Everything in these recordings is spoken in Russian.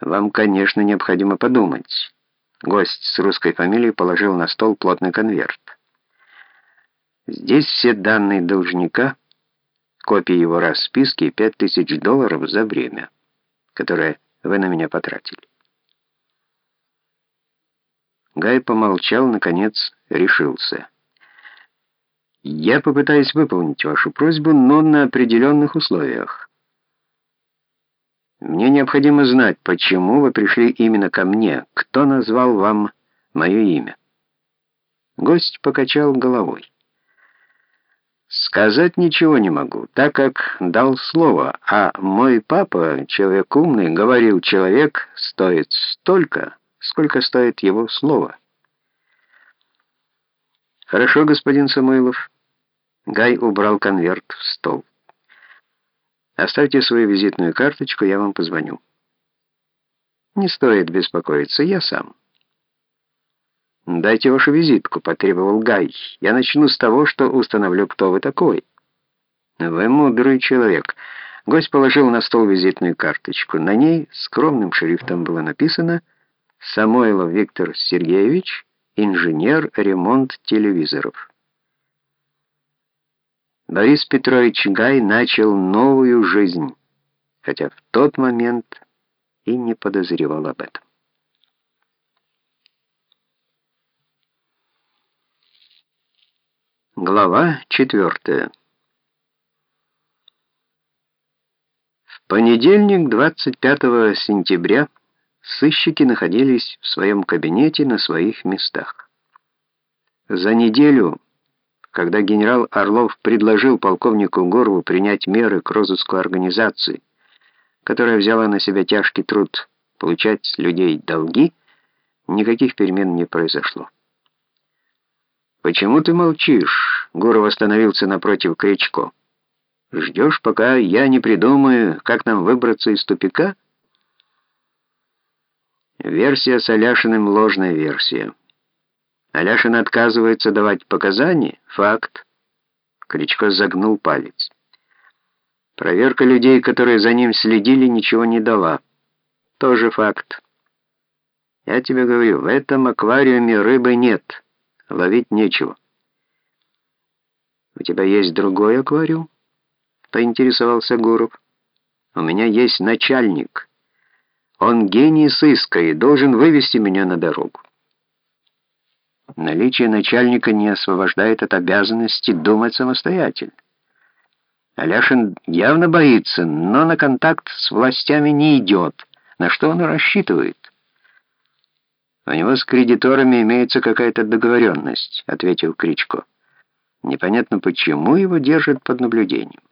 Вам, конечно, необходимо подумать. Гость с русской фамилией положил на стол плотный конверт. Здесь все данные должника, копии его расписки и пять тысяч долларов за время, которое вы на меня потратили. Гай помолчал, наконец решился. «Я попытаюсь выполнить вашу просьбу, но на определенных условиях. Мне необходимо знать, почему вы пришли именно ко мне, кто назвал вам мое имя». Гость покачал головой. «Сказать ничего не могу, так как дал слово, а мой папа, человек умный, говорил, человек стоит столько, сколько стоит его слово». «Хорошо, господин Самойлов». Гай убрал конверт в стол. «Оставьте свою визитную карточку, я вам позвоню». «Не стоит беспокоиться, я сам». «Дайте вашу визитку», — потребовал Гай. «Я начну с того, что установлю, кто вы такой». «Вы мудрый человек». Гость положил на стол визитную карточку. На ней скромным шрифтом было написано «Самойлов Виктор Сергеевич, инженер, ремонт телевизоров. Борис Петрович Гай начал новую жизнь, хотя в тот момент и не подозревал об этом. Глава четвертая. В понедельник, 25 сентября, Сыщики находились в своем кабинете на своих местах. За неделю, когда генерал Орлов предложил полковнику Горову принять меры к розыску организации, которая взяла на себя тяжкий труд получать с людей долги, никаких перемен не произошло. «Почему ты молчишь?» — Гуров остановился напротив Кричко. «Ждешь, пока я не придумаю, как нам выбраться из тупика?» Версия с Аляшиным — ложная версия. Аляшин отказывается давать показания — факт. Кричко загнул палец. Проверка людей, которые за ним следили, ничего не дала. Тоже факт. Я тебе говорю, в этом аквариуме рыбы нет. Ловить нечего. «У тебя есть другой аквариум?» — поинтересовался Гуров. «У меня есть начальник». Он гений сыска и должен вывести меня на дорогу. Наличие начальника не освобождает от обязанности думать самостоятельно. Аляшин явно боится, но на контакт с властями не идет. На что он рассчитывает? «У него с кредиторами имеется какая-то договоренность», — ответил Кричко. «Непонятно, почему его держат под наблюдением».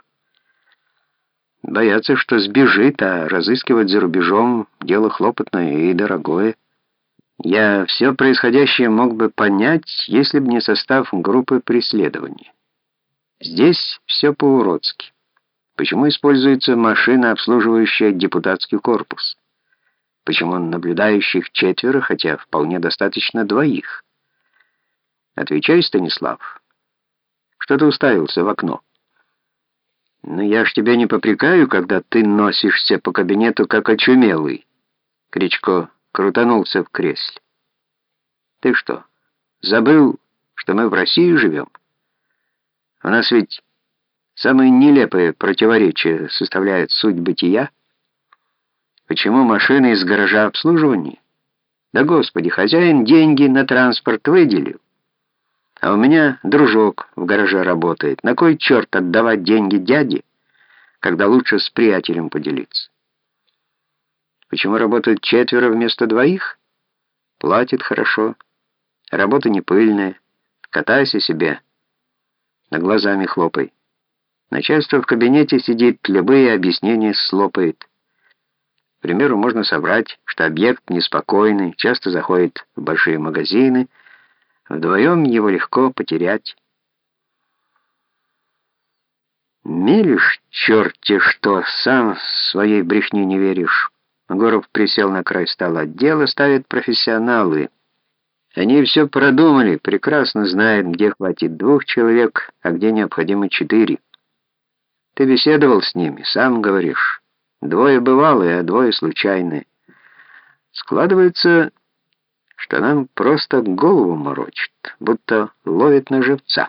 Боятся, что сбежит, а разыскивать за рубежом — дело хлопотное и дорогое. Я все происходящее мог бы понять, если бы не состав группы преследования. Здесь все по-уродски. Почему используется машина, обслуживающая депутатский корпус? Почему наблюдающих четверо, хотя вполне достаточно двоих? Отвечай, Станислав. Что ты уставился в окно? «Но я ж тебя не попрекаю, когда ты носишься по кабинету, как очумелый». Кричко крутанулся в кресле. «Ты что, забыл, что мы в России живем? У нас ведь самые нелепые противоречия составляют суть бытия. Почему машины из гаража обслуживания? Да, Господи, хозяин деньги на транспорт выделил. А у меня дружок в гараже работает. На кой черт отдавать деньги дяде, когда лучше с приятелем поделиться? Почему работают четверо вместо двоих? Платит хорошо. Работа не пыльная. Катайся себе. На глазами хлопай. Начальство в кабинете сидит, любые объяснения слопает. К примеру, можно собрать, что объект неспокойный, часто заходит в большие магазины, Вдвоем его легко потерять. Мелешь, черти что, сам своей брехне не веришь. Горов присел на край стола. Дело ставят профессионалы. Они все продумали, прекрасно знают, где хватит двух человек, а где необходимо четыре. Ты беседовал с ними, сам говоришь. Двое бывалые, а двое случайные. Складывается, что нам просто голову морочит, будто ловит на живца.